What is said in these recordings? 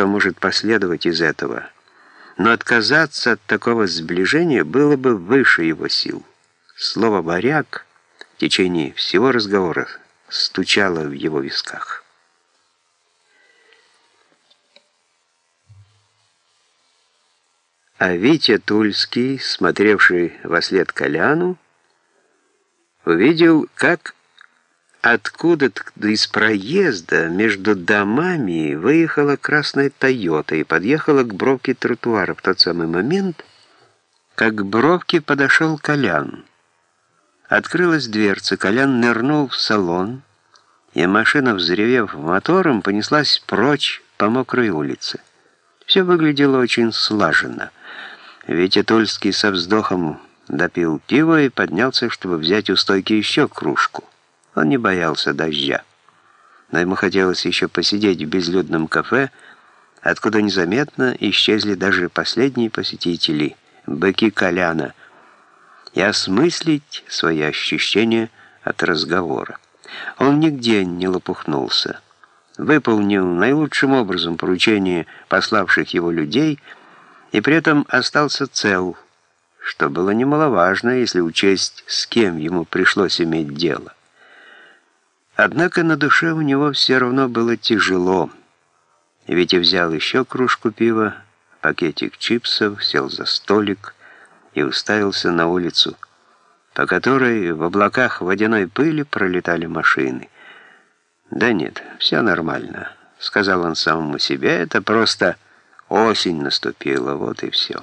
что может последовать из этого, но отказаться от такого сближения было бы выше его сил. Слово «варяг» в течение всего разговора стучало в его висках. А Витя Тульский, смотревший во след Коляну, увидел, как откуда-то из проезда между домами выехала красная «Тойота» и подъехала к бровке тротуара в тот самый момент, как к бровке подошел Колян. Открылась дверца, Колян нырнул в салон, и машина, взревев мотором, понеслась прочь по мокрой улице. Все выглядело очень слаженно — Витя Тульский со вздохом допил пиво и поднялся, чтобы взять у стойки еще кружку. Он не боялся дождя. Но ему хотелось еще посидеть в безлюдном кафе, откуда незаметно исчезли даже последние посетители, быки Коляна, и осмыслить свои ощущения от разговора. Он нигде не лопухнулся. Выполнил наилучшим образом поручение пославших его людей — и при этом остался цел, что было немаловажно, если учесть, с кем ему пришлось иметь дело. Однако на душе у него все равно было тяжело, и взял еще кружку пива, пакетик чипсов, сел за столик и уставился на улицу, по которой в облаках водяной пыли пролетали машины. «Да нет, все нормально», — сказал он самому себе, — «это просто...» Осень наступила, вот и все.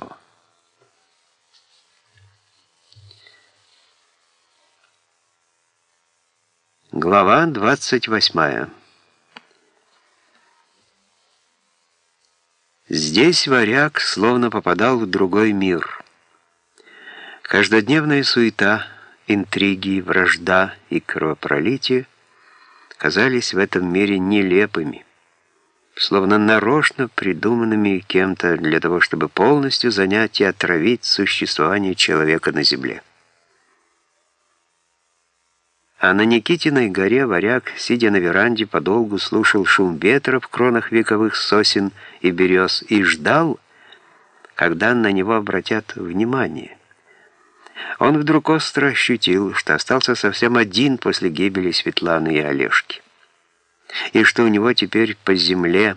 Глава 28 Здесь варяг словно попадал в другой мир. Каждодневная суета, интриги, вражда и кровопролитие казались в этом мире нелепыми словно нарочно придуманными кем-то для того, чтобы полностью занять и отравить существование человека на земле. А на Никитиной горе варяг, сидя на веранде, подолгу слушал шум ветра в кронах вековых сосен и берез и ждал, когда на него обратят внимание. Он вдруг остро ощутил, что остался совсем один после гибели Светланы и Олежки и что у него теперь по земле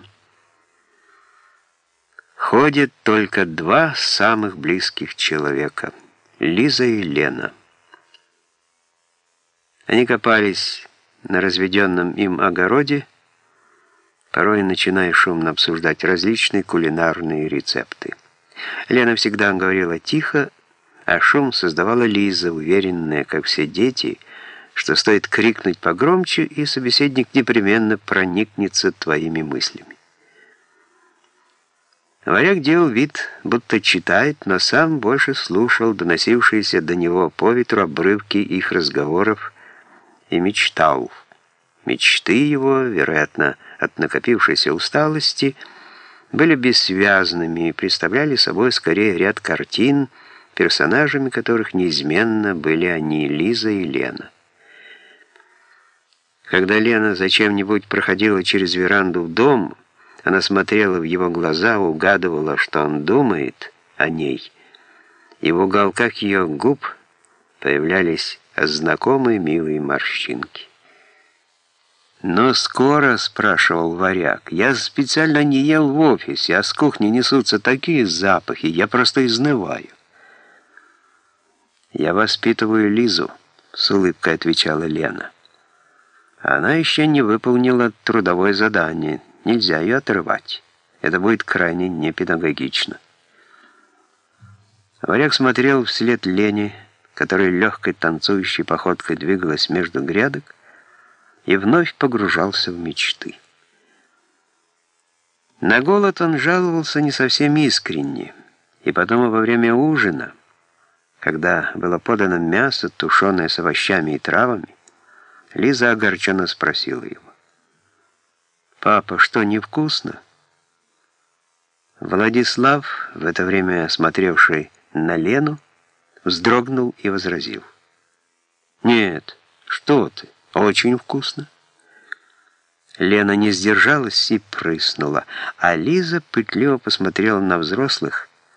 ходят только два самых близких человека — Лиза и Лена. Они копались на разведенном им огороде, порой начиная шумно обсуждать различные кулинарные рецепты. Лена всегда говорила тихо, а шум создавала Лиза, уверенная, как все дети — что стоит крикнуть погромче, и собеседник непременно проникнется твоими мыслями. Варяг делал вид, будто читает, но сам больше слушал доносившиеся до него по ветру обрывки их разговоров и мечтал. Мечты его, вероятно, от накопившейся усталости, были бессвязными и представляли собой скорее ряд картин, персонажами которых неизменно были они, Лиза и Лена. Когда Лена зачем-нибудь проходила через веранду в дом, она смотрела в его глаза, угадывала, что он думает о ней, и в уголках ее губ появлялись знакомые милые морщинки. «Но скоро», — спрашивал варяг, — «я специально не ел в офисе, а с кухни несутся такие запахи, я просто изнываю». «Я воспитываю Лизу», — с улыбкой отвечала Лена. Она еще не выполнила трудовое задание. Нельзя ее отрывать. Это будет крайне непедагогично. Варяг смотрел вслед Лене, которая легкой танцующей походкой двигалась между грядок, и вновь погружался в мечты. На голод он жаловался не совсем искренне, и потом во время ужина, когда было подано мясо, тушеное с овощами и травами, Лиза огорченно спросила его. «Папа, что, невкусно?» Владислав, в это время смотревший на Лену, вздрогнул и возразил. «Нет, что ты, очень вкусно». Лена не сдержалась и прыснула, а Лиза пытливо посмотрела на взрослых,